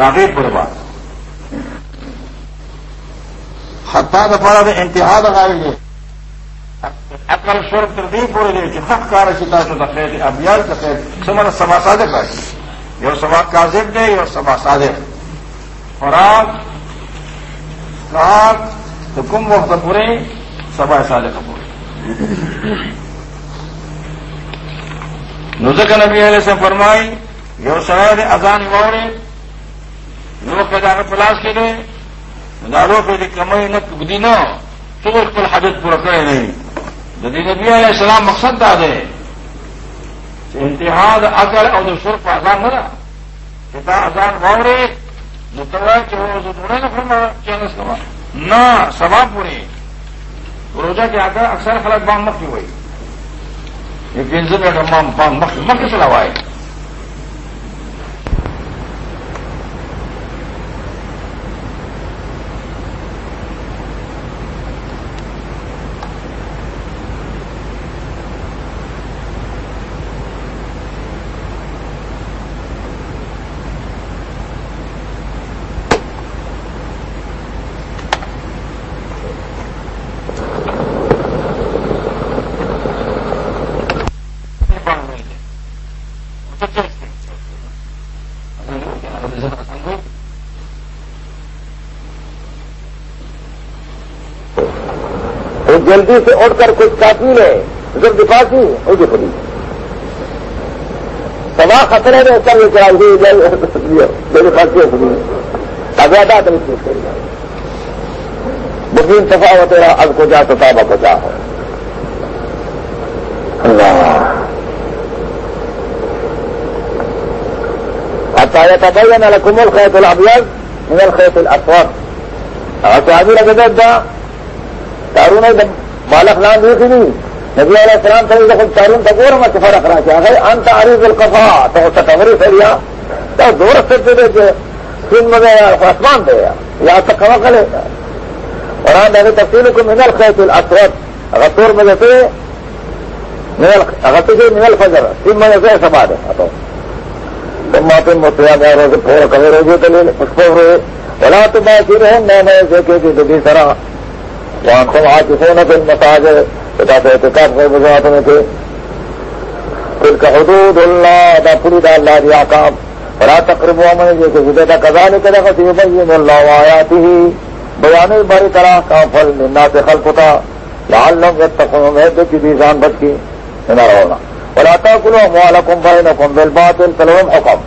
راغی پوربا حتا دفارا دے انتہا دغائی دے اکل شرب تر دی پورے دے کہ حق کار چتا تو دخیر ابیال تخیر سمر سما صادق راشی یو سما کاذب دے یو سما صادق۔ خوراک خوراک تو کم وقت پورے سبا صادق پورے۔ نزک نبی علیہ سے فرمائی، یو سوائے اذان ووڑے لوگ کا پلاس کے دے دارو پہ کمائی نہ بدی نہ، تو کل حاجت پورا کرے نہیں۔ جدید نبی علیہ السلام مقصد دا دے انتہاد اکل اور سرف آزان نہ پتا آزان ووڑے جو توا چوڑے نہ فرما چینس کما نہ سبا پورے۔ روزہ کے آتا اکثر خلق بام مکھی ہوئی یہ پنجر میں ڈمام بام مکھ مکھ چلاوائے جلدی سے اٹھ کر کچھ کافی لے جب دفاع کی وہ پڑی سوا خطرے میں کر چڑھائی میرے خرچے ہوئی اگادا تو چیز کر سفا ہو تیرا، اب کو جا تو تابا کو جا۔ ہے اچھا تبھی نہ کمل خیت من الخیت الاسود اچھا ابھی لگے گا تارون بالخ لان دیکھی نہیں نبی علیہ السلام سے جب تارون تک اور میں فرق رہا کیا ہے انت عریض القفا تو تکوری سے لیا تو دور سے دے دے سن میں آسمان دے یا تک کما کرے اور آن دے تفصیل کو منل خیت الاسود اگر طور میں جیسے اگر تجھے منل فجر سن میں جیسے سبا دے تو تم ماتم پھوڑ کبھی روزے تو لے اس کو ہوئے۔ بلا تو باقی رہے میں نے ایسے کہ جس طرح وہاں تم آج کسی نہ کوئی مساج پتا سے احتکاب کوئی وجوہات میں تھے پھر کا حدود اللہ ادا پوری دا اللہ دیا کام بڑا تقریب ہوا میں جیسے جدے کا قضا نہیں کرے گا تو بھائی اللہ آیاتی ہی۔ بیان باری طرح کا پھل ننا سے خلق ہوتا۔ لال لوگ تقوں میں جو کی جان بچ کی نہ ہونا بڑا کلو موالا بھائی نہ کم بل بات تلوم حکم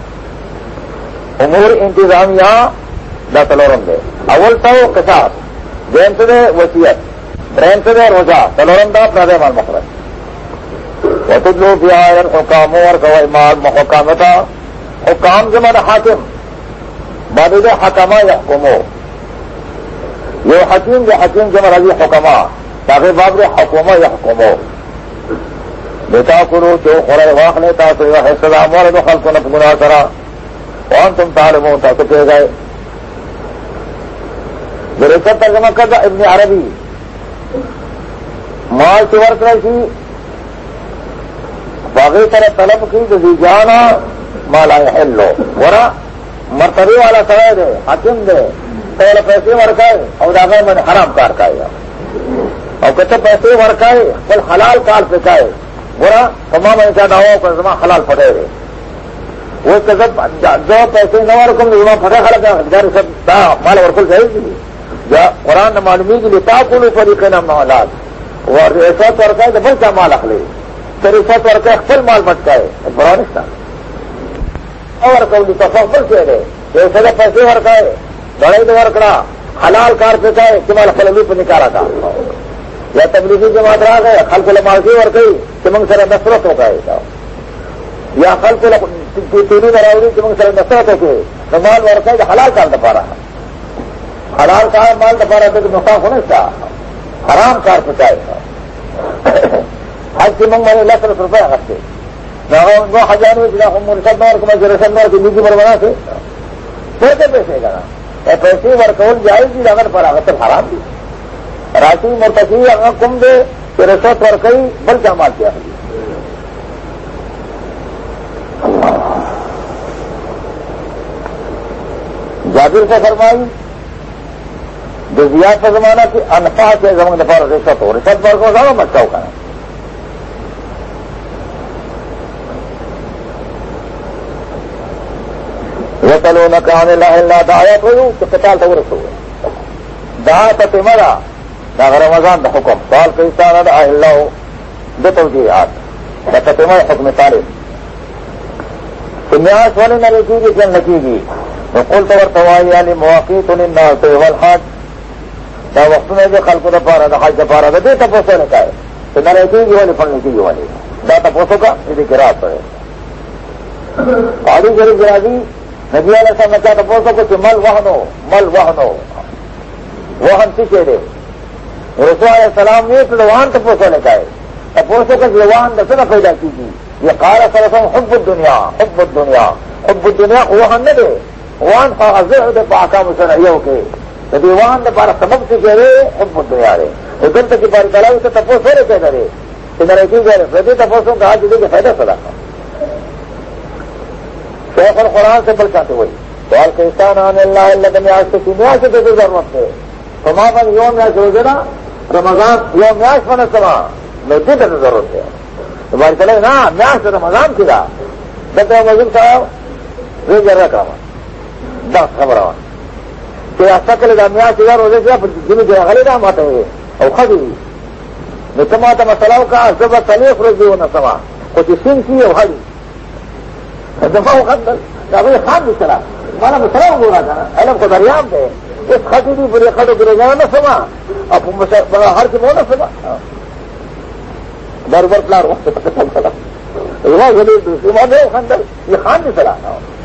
امور انتظامیہ نہ تلورم دے. اول تو کسات دے وسیعت برین سے دے روزہ تلورم دا اپنا مال مخرج وتدلو بیا حکام اور گواہ مال محکام تھا حکام جمع حاکم. بعد حکما یا حکمو یہ حکیم یا حکیم جمع رضی حکما تاکہ باب دے حکومہ یا حکمو بیٹا کرو جو خورے واق لیتا تو یہ حصہ مور تو خلق نہ گناہ کرا۔ کون تم تعلیم تھا تو کہہ گئے۔ جیسا ترجمہ کرتا ابن عربی۔ مال سے ورک رہی تھی۔ باغی طرح طلب کی تو جو جانا۔ مالا ہے لو۔ ورا مرتبے والا سوائے دے حکم دے۔ پہلے پیسے ورکائے اور آگے میں نے حرام کار کھائے اور کہتے پیسے ورکائے، پھر حلال کار پہ برا، تمام ایسا نہ ہو کر زمان حلال پھٹے رہے وہ جو پیسے نہ ورکم زمان پھٹے خلا سب مال ورکل چاہیے گی قرآن معلومی کے لیے تاکول فریق نام حالات اور ایسا طور تو بل کیا مال اخلے پھر ایسا طور کا اکثر مال بچتا ہے برانستان اور کبھی تو بل کہہ رہے ایسا پیسے ورکائے بڑے تو ورکڑا، حلال کار پہ کہے مال خلوی پہ نکالا تھا۔ یا تبلیغی جماعت رہا گئے خل کو مالکی ورکئی کہ منگ سر نفرت ہو گئے یا خل تیری براؤری کہ سر نفرت ہو گئے، تو مال ورکائے کہ حلال کار دفا رہا۔ حلال کا مال دفاع رہتے کہ نفا ہونے کا حرام کار پچائے تھا۔ آج کی منگ میں لاکھ لاکھ روپئے ہفتے نو ہزار مرسد نور کو میں جرسن نور کی نیچی پر بنا تھے کیسے پیسے گا۔ پیسے ورکول جائے گی، اگر پر اگر تو حرام دی راسی مرتقی اگر کم دے کہ رشوت رسوت ورکئی بل کیا مال کیا جابر سے فرمائی جو کا زمانہ کی انفا کے زمانے پر رشوت ہو رشوت پر کو زیادہ بچہ ہوگا چلو نہ کہانے لا دایا تو کتال تو رسو دا تمرا دا رمضان دا حکم. سال کے حصہ دا اللہ دو توجیحات. دا تمر حکم طالب سنیاس والے نہ رکھی گی جن لگی گی. وقل تو ورتوائی یعنی مواقع تو الناس والحج دا وقت میں جو خلق دا پارا دا حج دا پارا دا دے تپوسو نے کہا تو نہ رکھی گی والی پڑھنے کی والی. دا تپوسو کا یہ دیکھ گرا پڑے. پہاڑی غریب گرا نبی علیہ السلام نے کیا تپوسو کو کہ مل وہنو مل وہنو وہن پیچھے دے؟ رسول علیہ السلام نے تو وہن تپوسو نے کہا تپوسو کا وہن دس نہ پیدا کیجیے یہ کارا سرسم حب الدنیا حب الدنیا حب الدنیا وہن نہ دے وہن حاضر دے پاکا مسن کے۔ تو دیوان نے پارا سبق سے کہہ رہے حب الدنیا رہے ادھر تک کی پاری کلا اسے تپوسو رہے۔ کہہ رہے کہ میرے کی کہہ رہے فیدے تپوسوں کا آج کے فائدہ سدا شیخ اور قرآن سے بل چاہتے ہوئی سوال کے انسان آنے اللہ اللہ نے آج سے دنیا سے دے دے ضرورت ہے۔ سما پر یوم میاش ہو نا رمضان یوم میاش بنے سما میں دن کی ضرورت ہے۔ تمہاری چلے نا میاش رمضان کی رہا جب مزید صاحب یہ جر رکھا دس خبر آوا کہ ایسا کرے گا میاش ادھر ہو جائے گا جن کے غلی نام آتے ہوئے اور خدی میں تمہارا مسئلہ کا جب تلیف روز بھی ہونا سما کچھ سنگ کی اور خالی۔ دفاع وقت خان بھی چلا۔ مانا مسئلہ ہو رہا تھا۔ علم کو دریاب دے۔ اس خطی بھی بڑے خطوں گرے جانا نہ سما اب ہر کی بہت نہ سما در پلار وقت پتہ چل چلا دوسری بات ہے خاندر یہ خان بھی چلا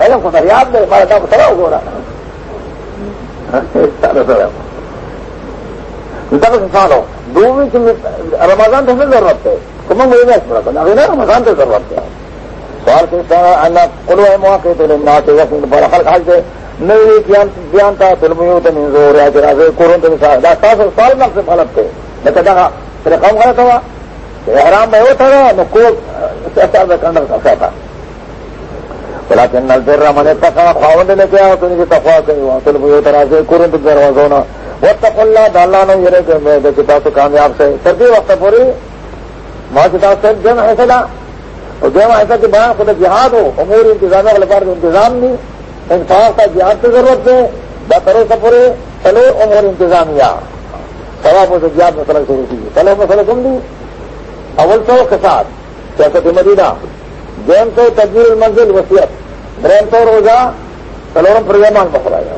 علم کو دریاب دے ہمارا کام مسئلہ ہو رہا ہو۔ دو رمضان تو ہمیں ضرورت ہے۔ تو میں مجھے پڑا تھا رمضان تو ضرورت ہے۔ سوال کے کلو ہے مواقع تو نہ بڑا خلق حال سے نہیں بیان تھا فلم تو زور ہے جرا سے کورن تو سال سال میں سے غلط تھے میں کہتا تھا ہاں، تیرے کام غلط ہوا۔ حرام میں وہ تھا کو میں کنڈر کا تھا۔ بلا کہ نل پھر رہا میں نے پکا خواہن نے کیا تو نہیں تفوا کہیں وہاں فلم یوں طرح سے کورن تو دروازہ ہونا۔ وہ تک اللہ ڈالنا نہیں یہ کہ میں کتاب تو کامیاب سے۔ سردی وقت پوری، ماں کتاب سے جن حیصلہ اور جو ایسا کہ بیان خود جہاد ہو، امور انتظامیہ والے پار انتظام نہیں۔ انصاف کا جہاد کی ضرورت ہے بہتروں سے چلو امور انتظامیہ۔ سواب سے جہاد مسئلہ شروع کی چلو مسئلہ سن لی۔ اول سو کے ساتھ سیاست مدینہ۔ جین سو تجویز منزل وسیعت برین سو روزہ چلو پروگرام مسئلہ ہے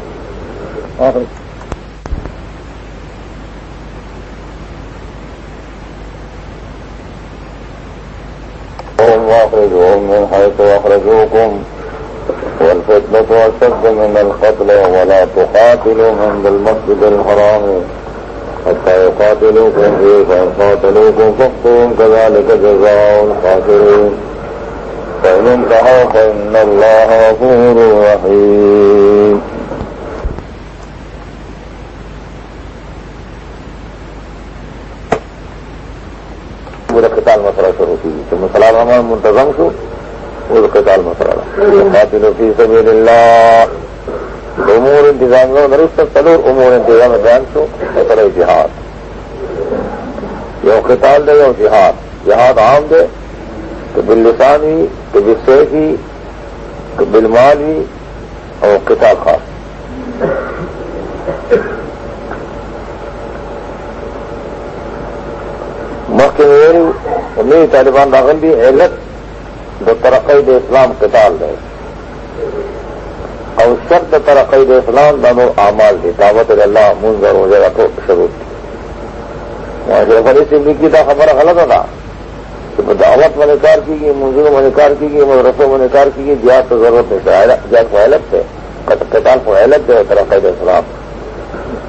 واخرجوهم من حيث أخرجوكم والفتنة أشد من القتل ولا تقاتلوا من بالمسجد الحرام. حتى يقاتلوكم فيه، فإن قاتلوكم فاقتلوا كذلك جزاء القاتلين فإن انتهوا فإن الله غفور رحيم. قتال مسئلہ شروع کی تو مسئلہ ہمارا منتظم شو وہ قتال قاتل فی سبیل اللہ امور انتظام کا درست تلور امور انتظام بیان شو مسئلہ جہاد۔ یہ قتال دے یا جہاد۔ جہاد عام دے، تو باللسان ہی، تو بالسیف ہی، تو بالمال ہی، اور قتال خاص۔ میری طالبان راغل بھی علت دو ترقی دے اسلام قتال دے اور شرط ترقی دے اسلام دونوں اعمال دی۔ دعوت اللہ منظر ہو جائے گا تو شروع۔ بڑی سی بھی کی تھا خبر غلط تھا کہ دعوت میں نکار کی گئی منظروں میں نکار کی گئی، مدرسوں میں نکار کی گئی، جہاد تو ضرورت نہیں، جہاد کو علت تھے قتال کو علت دے ترقی دے اسلام۔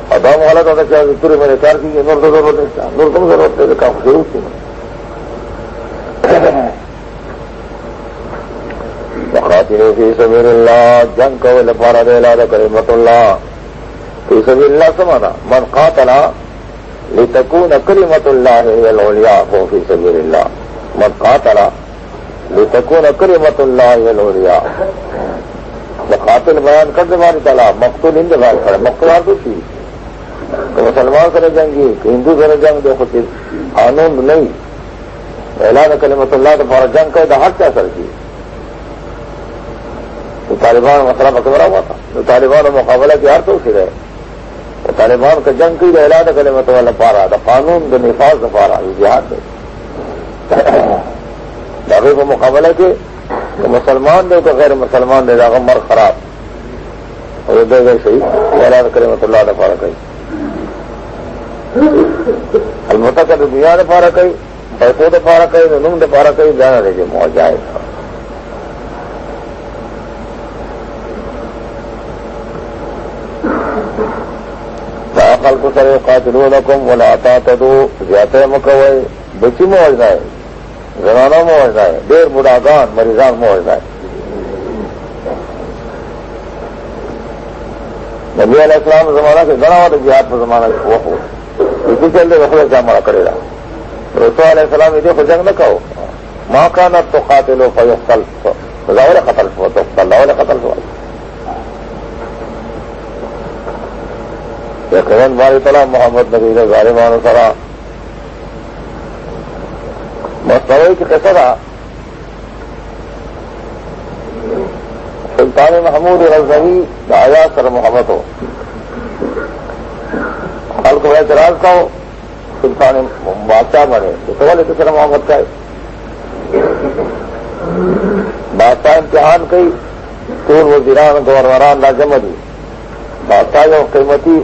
اور دام غلط ہوتا کیا پورے میں نکار کی گئی، نور تو ضرورت نہیں، نور کم ضرورت ہے کام شروع کی وقاتلوا في سبيل الله جنگ کو لپارا دے لا کلمت اللہ۔ في سبيل الله سمانا، من قاتل لتكون كلمة الله هي العليا هو في سبيل الله من قاتل لتكون كلمة الله هي العليا قاتل بیان کر دے ہماری تعالیٰ، مقتول ہند بیان کرے مقتول تو تھی کہ مسلمان کرے جنگی کہ ہندو کرے جنگ دیکھو قانون نہیں۔ اعلان کلمت اللہ تو فوراً جنگ کا حق کیا سر کی۔ طالبان مسئلہ بکبرا ہوا تھا۔ تو طالبان اور مقابلہ کی ہر تو اسی رہے۔ تو طالبان کا جنگ کی اعلان کلمت اللہ پا رہا تھا۔ قانون جو نفاذ پا رہا یہ جہاد ہے دعوے کو مقابلہ کے تو مسلمان دے تو غیر مسلمان دے جاگا مر خراب۔ اور دے گئے صحیح اعلان کرے کلمت اللہ نے پارا کہی۔ البتہ کر دنیا نے پارا کہی پیسوں تو پارا کہیں نم نے پارا کہیں جانا دے جی، جو موج آئے گا کل کو سر قاتلو نکم وہ لاتا تو زیادہ مکوئے، بچی موجنا ہے، زنانہ موجنا ہے، دیر بڑھاگان مریضان موجنا ہے۔ نبی علیہ السلام زمانہ سے گنا ہوا جہاد پر زمانہ وہ ہو اسی چلتے رکھو کیا مرا کرے گا۔ رسو علیہ السلام یہ کو جنگ نہ کہو ماں کا نہ تو خاتے لو فیصل ظاہر قتل ہو تو اللہ قتل ہوا۔ یقین باری طرح محمد نبی نے ظالمان سرا مستوی کی کیسا تھا، سلطان محمود رضوی آیا سر محمد ہو۔ کل کو اعتراض کا ہو سلطان بادشاہ بنے۔ تو سوال تو سر محمد کا ہے؟ بادشاہ امتحان کئی تون وزیران، گورنران نہ دی۔ بادشاہ جو قیمتی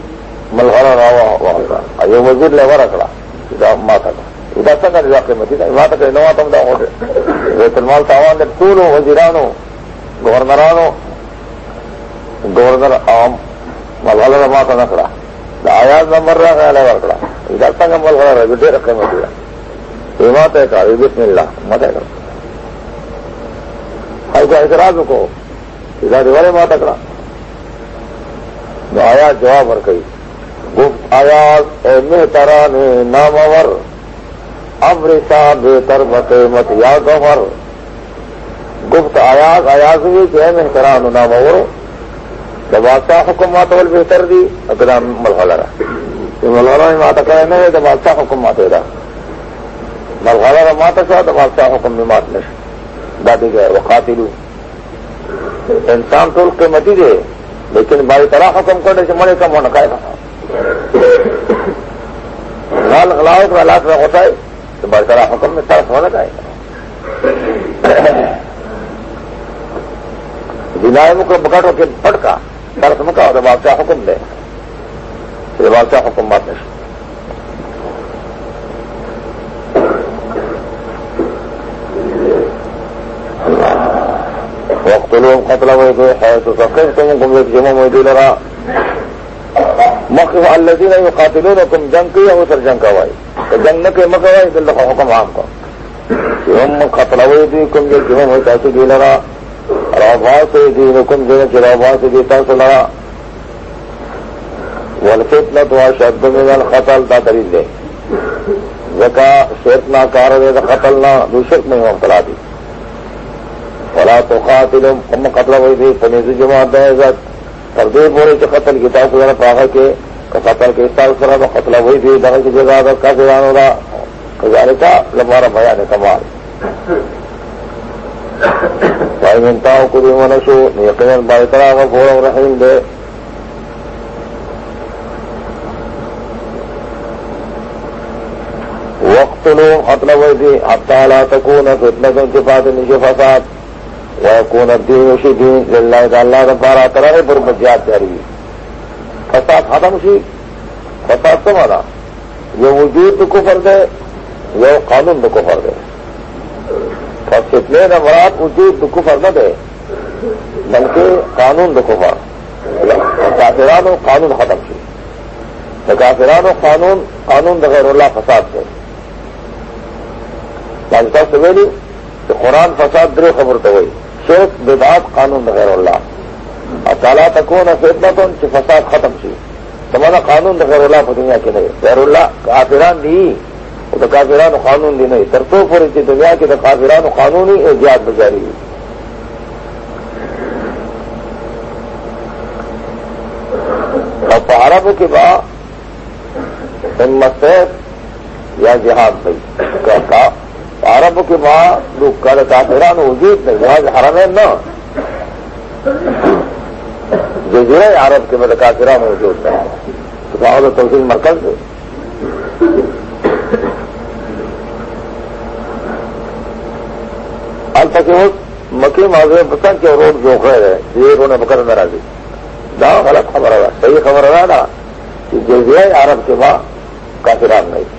ملغرا راوا ہوا یہ وزیر لیوا رکھا ماتا کا ادا تک کا قیمتی تھا ماتا کا نوا تم دا ہو بیت المال تاوان تون وزیرانو، گورنرانو۔ گورنر عام ملغرا ماتا نکڑا آیاز نمبر رہا لیوا رکھا جاتا کا مل ہوا رہا بیٹے رکھے مت یہ مات ہے کا بسم اللہ، مت اعتراض آیا جواب اور کئی آیاز اے محترا نے نامور امرسا بہتر بقیمت یا گمر گفت آیاز آیاز ہوئی کہ اے محتران نامور جب بادشاہ حکومات وال بہتر دی اقدام ملحلہ رہا ملغرا میں ماتا کرے نہیں تو بادشاہ حکم ماتے دا۔ ملغرا ماتا چاہ تو بادشاہ حکم میں مات نہیں دادی گئے، وہ خاطر انسان تو کے متی دے، لیکن بھائی طرح حکم کرنے سے مرے کم ہونا کھائے گا۔ مال غلاؤ کے حالات میں ہوتا ہے تو بھائی حکم میں طرف ہونا چاہے گا جنائے کو بکٹ کے پٹکا طرف مکا تو بادشاہ حکم دے۔ یہ بادشاہ حکم بات نہیں۔ وقت لوگ قتل ہوئے تھے ہے تو سکن تم گم جمع موجود لگا مکھ الدین میں قاتلوں نے جنگ کی وہ سر جنگ کروائی۔ تو جنگ نہ کہ مکوائی تو لکھا حکم عام کا ہم قتل ہوئے تھی کم جو جمع ہوئی تاکہ دی لگا رابا سے دی حکم جو رابا سے دیتا سے لڑا۔ ولفتنا تو شد من القتل، دا دلیل دے۔ زکا شیتنا کار دے، دا قتل نہ دوشک نہیں مبتلا دی۔ ولا تو قاتلم ام قتل ہوئی تھی پنیز جماعت دے، عزت۔ تردے بولے کہ قتل کتاب کو پاگا کے قتل کے استعمال کرا تو قتل ہوئی تھی دغه کی جگہ دا کا بیان ہو رہا کذالک لمارا بیان کمال۔ بھائی منتا ہوں کو بھی دی منشو یقینا بائی طرح غفور رحیم دے۔ وقت لو مطلب ہے ہفتہ لا تکون فتنہ کے بعد نیچے فساد۔ وہ کون الدین اسی دین اللہ اللہ ربارہ کرا پر جاری فساد ختم سی فساد تو مانا یہ وجود کو فرد ہے یہ قانون کو فرد ہے فتنے نہ مراد وجود کو فرد ہے بلکہ قانون کو فرد کافران و قانون ختم سی کافران و قانون قانون غیر اللہ فساد سے پانچ سویلی کہ قرآن فساد درو خبر تو ہوئی. شرک بدعات قانون غیر اللہ۔ تعالیٰ تکون نہ تو ان کی فساد ختم چی تمہارا قانون غیر اللہ کو دنیا کے نہیں۔ غیر اللہ کافران دی۔ وہ تو کافران و قانون دی نہیں۔ ترتو پوری تھی دنیا کی تو کافران و قانونی ایجاد بجاری۔ ہوئی اور کے بعد ہمت یا جہاد بھائی۔ عرب کے بعد جو کل کافران وجود نہیں جہاز حرم ہے نا۔ جزیرہ عرب کے بعد کافران وجود نہیں تو کہا تو مرکز سے ال تک مکی معذر بتا کہ روڈ جو خیر ہے، یہ انہوں نے بکر نہ دی۔ دا غلط خبر ہے صحیح خبر ہے نا، کہ جزیرہ عرب کے بعد کافران نہیں۔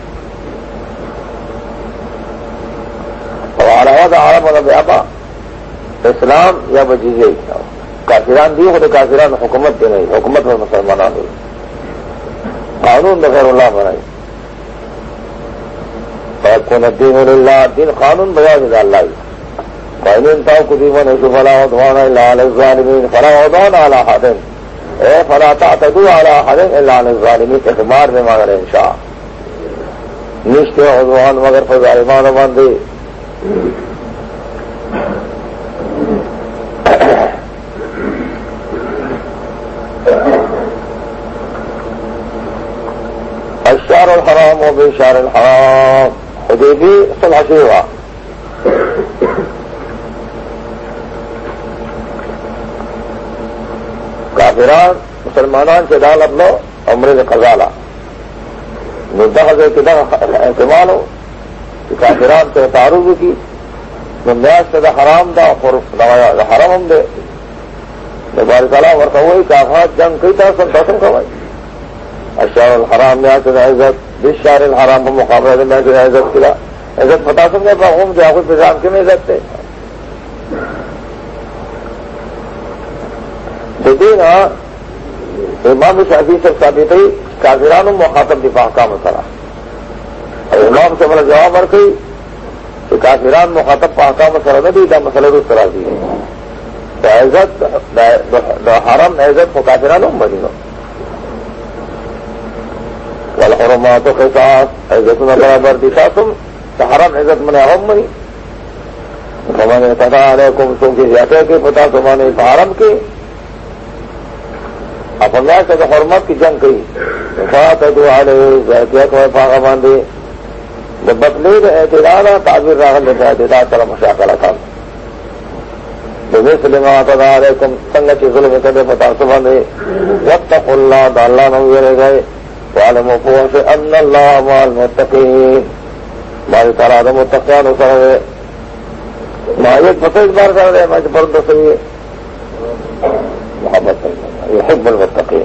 علاوہ عرب والا بیابا اسلام یا بجیزے کافران دی خود کافران حکومت دی نہیں حکومت میں مسلمان ہوئی قانون بغیر اللہ بنائی کو ندین اللہ دین قانون بجا دے اللہ فإن تاو كذبا فلا عدوان إلا على الظالمين، فلا عدوان على أحد۔ اے، فلا تعتدوا على أحد إلا على الظالمين اعتبار میں مگر انشاء۔ نشتے عدوان مگر فظالمان باندے۔ الشهر الحرام وبشهر الحرام. حديبي صلح شيوها کافران، مسلمانان سے ڈال اپنا عمر خزالہ مدعا کے احتمال ہو. کافران سے تعارف کی نیاز سے حرام دا اور حرام ہم دے۔ بار کلا ورکا ہوئی کافات جنگ کئی طرح سے دسم کمائی اشار الحرام میں سے عزت بیس شار الحرام کو مقابلہ میں سے عزت کلا عزت بتا سکتے ہوں کہ آپ نظام کے میں عزت تھے جی ہاں، امام شادی سے ثابت ہوئی، کافران مخاطب دفاع کا مسئلہ۔ اور امام سے بڑا جواب مر گئی کہ کافران مخاطب پا کا مسئلہ نہ دی دا مسئلہ اس طرح دی دا عزت، دا حرم عزت کو کافران بنی نو والحرمات و قصاص عزت نہ برابر دکھا تم حرم عزت من اہم بنی۔ میں نے علیکم تم کی زیادہ کے پتا تمہارے حرم کے اللہ سے حرمت کی جنگ گئی پاگا باندھے جب بتلی اعتداد تعبیر راغل نے اعتداد طرح مشاکل تھا سلم آتا کم سنگ کی ظلم کرے پتا تو باندھے جب تک اللہ داللہ نویرے گئے عالم سے ان اللہ مال متقین ہماری طرح آدم متقیان ہو سر گئے ماہیت پتہ اس بار کر رہے میں برد صحیح محبت کرنا يحب المتقين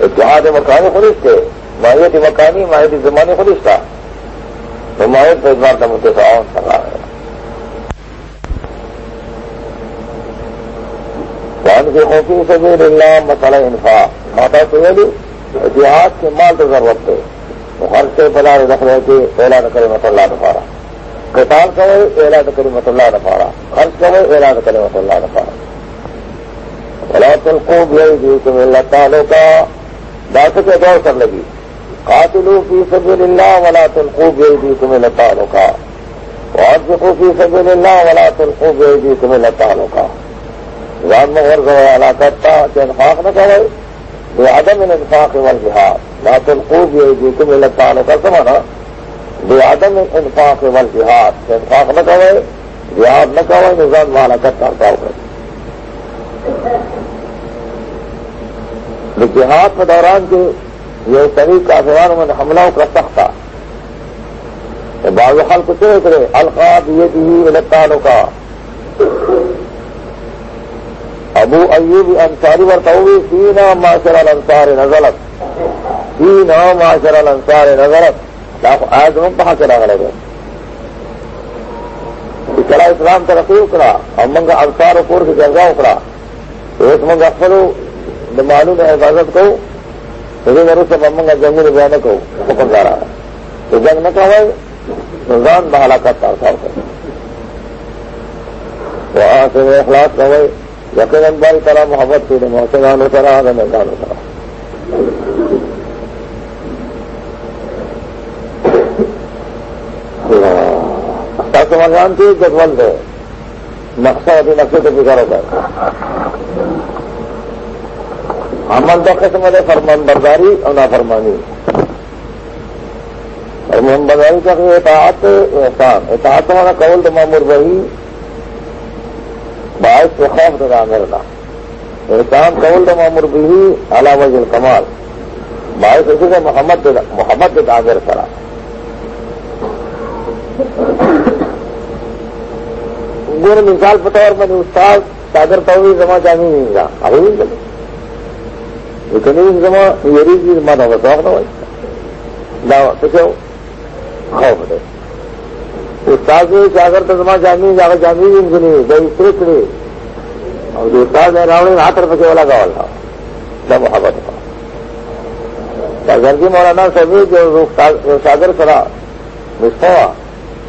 اتحاد مکانی خودش تھے ماہیت مکانی ماہیت زمانی خودش تھا تو ماہیت پر بار کا متعاون سکا ہے وان کے خوفی سبیل اللہ مسئلہ انفاق ماتا تو یہ اتحاد کے مال تو ضرورت ہے. ہر سے بلا رکھ رہے تھے اعلان کرے مت اللہ نفارا کتاب کرے اعلان کرے مت اللہ نفارا خرچ کرے اعلان کرے مت اللہ نفارا بلا تلقو بھی تم اللہ تعالیٰ کا داس کے دور کر لگی. قاتلو فی سبیل اللہ ولا تلقو بھی تم اللہ تعالیٰ کا واجبو فی سبیل اللہ ولا تلقو بھی تم اللہ تعالیٰ کا جان مغر گئے الا کرتا کہ انفاق نہ کرے بے عدم انفاق وال جہاد لا تلقو بھی تم اللہ کا سمانا. بے عدم انفاق وال جہاد انفاق نہ کرے جہاد نہ کرے نظام والا کرتا کرے جہاد کے دوران کے یہ سبھی کافران میں حملہ کا سخت تھا۔ باغ حال کو چلے کرے القاب یہ بھی الطالوں کا ابو ایوب انصاری ورتاوی سینا معاشر الانصار نزلت۔ سینا معاشر الانصار نزلت۔ آج ہم کہاں چلا کرے گئے چلا اسلام ترقی اکڑا، اور منگا انصار و پور کی جگہ اکڑا۔ ایک منگا فلو معلوم ہے حفاظت کو لیکن میرے سے ممنگ جنگ میں جانے کو حکم جا رہا ہے تو جنگ نہ کہ نظام بحالہ کرتا تھا وہاں سے وہ اخلاق نہ ہوئے یقین باری طرح محبت کی محسنان اترا نہ میدان اترا سمجھان کی جدول ہے نقشہ ابھی نقشے کو بگڑ ہوتا ہے عمل دو قسم دے، فرمان برداری اور نافرمانی۔ فرمان برداری کا اطاعت، احسان۔ اطاعت ہمارا قول تو معمور وہی باعث سے خوف تو عامر احسان قول تو معمور بھی اعلی وجل کمال باعث اسی سے محمد محمد کے تعمیر کرا گور مثال بطور میں نے استاد چادر تو جمع جانی نہیں گا ابھی نہیں چلے لیکن جمع میری چیز مانا ہوگا تو نہ بھائی تو کیا خوف دے. استاد چادر تو جمع جانی جا کر جانی ان کو نہیں گئی صرف نہیں اور جو استاد ہے، راوڑی ہاتھ رکھے والا گا والا جب محبت کا گھر کی مولانا سبھی جو ساگر کرا مستوا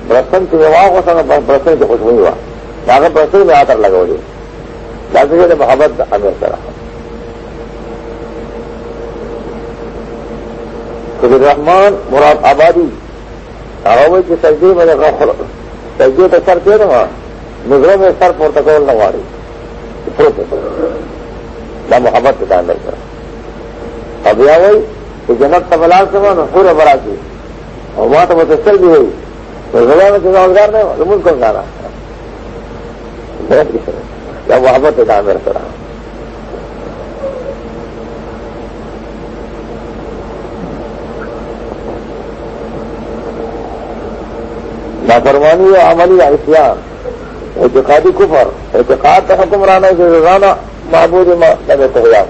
برسن کی وہاں کو سنگ برسن کی خوشبو ہوا جہاں برسن میں آ کر لگا جی جاتے محبت امیر کرا قبر رحمان مراد آبادی آبادی کی سجدی میں نے تو سر کیا نا وہاں نظروں میں سر پورتکول نہ ماری نہ محبت کے تعلق کرا اب یہ وہی کہ جنت تبلال سے نا پورے بڑا کی اور وہاں تو متثر بھی ہوئی۔ تو میں چنا روزگار نہیں ملک کو گانا کیا محبت ہے تعمیر کرا نافرمانی و عملی احتیاط اعتقادی کفر. اعتقاد کا حکمران ہے جو روزانہ معبود لگے تو ہوا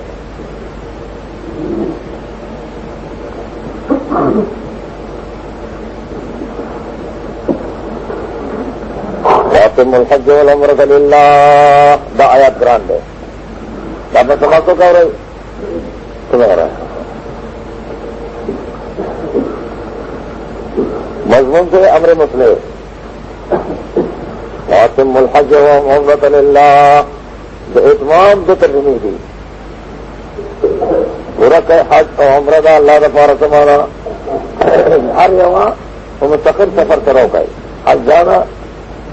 الحج والعمرة لله. دا آیات گران دے. دا میں سما تو کہہ رہے تمہیں رہا مضمون سے امر مسلے واتم الحج والعمرة لله دا اتمام دو ترجمی دی پورا کہ حج اور عمرہ دا اللہ دا پارا سمانا ہر یہاں وہ مستقل سفر کرو گئے حج جانا،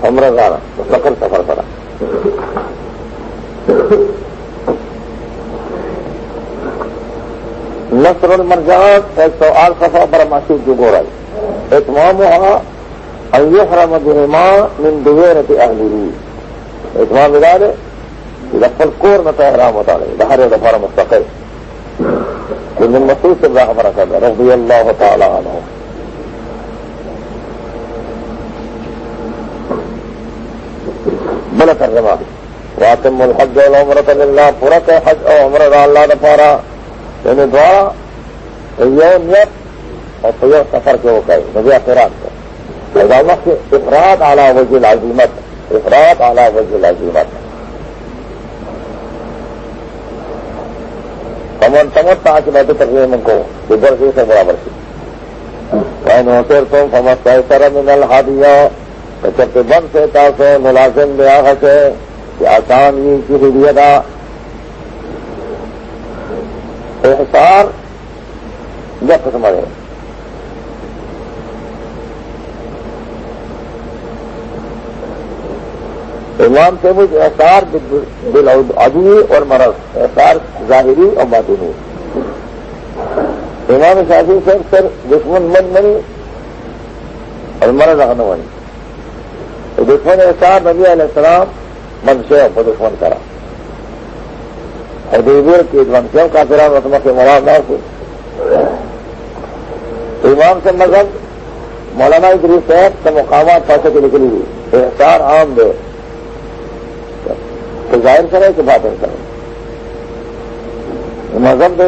عمرہ گانا مستقل سفر کرا نصر المرجان ایک سو آٹھ سفا پر محسوس جو گو رہی اتمام وہاں حرم دہما من دویرت اہلی اتمام ادارے لفل کور نہ احرام ہوتا رہے ہر دفعہ مستقل من مسعود سے راہ کر رضی اللہ تعالی عنہ بلا ترجمہ واتم الحج والعمرة لله. پورا کہ حج او عمرہ دا اللہ دا پارا یعنی دوارا یو نیت اور تو سفر کے وہ کہے نبی اخرات کو اللہ کے افراد اعلی وجہ العظیمت افراد اعلی وجہ العظیمت کمن سمجھتا کہ میں تو تقریباً کو ادھر سے برابر تھی۔ کون ہوتے تم سمجھتا ہے سر میں من الحادیہ چپ بند سے تاسو ملازم دیا ہے کہ آسان یہ کی ہوئی تھا۔ احسار یا قسم ہے امام سے احسار دل اور مرض احسار ظاہری اور باطنی امام شافی سے سر دشمن من منی اور مرض آنوانی دشمن احسار نبی علیہ السلام منشے کو دشمن کرا۔ اور دیویر کی منشیوں کا پھر رسم کے مولانا سے امام سے مذہب مولانا ادریس صاحب سے مقامات پیسے کی نکلی ہوئی۔ احسار عام دے ظاہر کرے کہ باطن کرے۔ مذہب دے